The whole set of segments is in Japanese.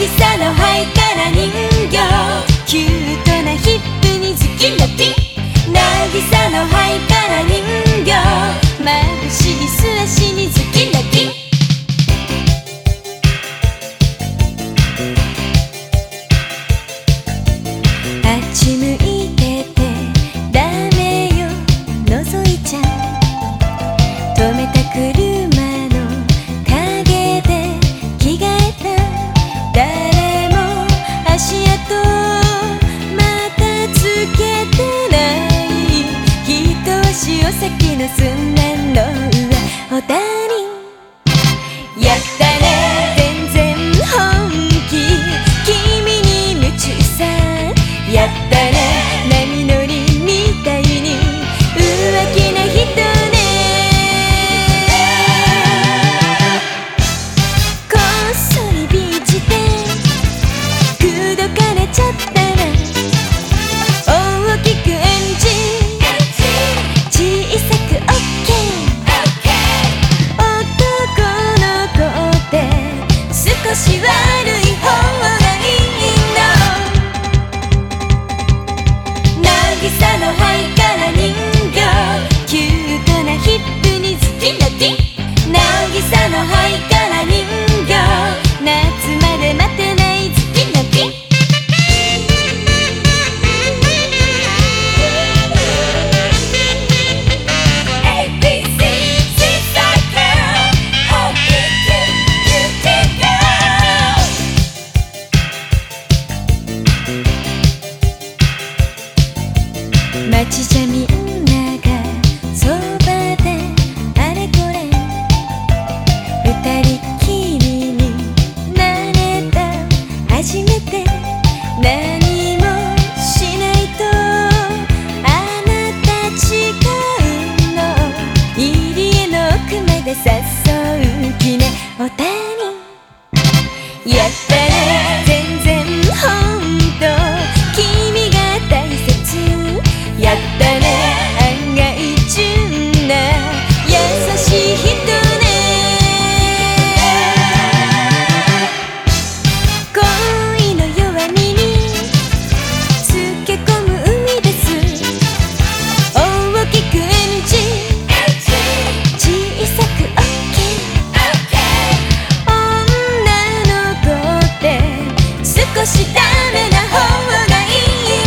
の人形。キュートなヒップにズキラピ。渚のハイカラ人形。眩しい素足にズキラピ。あっち向いててダメよ。覗いちゃ止めたのすのおたりやったね。全然本気。君に夢中さ。やったまで待街じゃみ Yes, 少しダな方がいい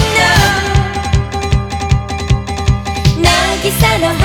のの。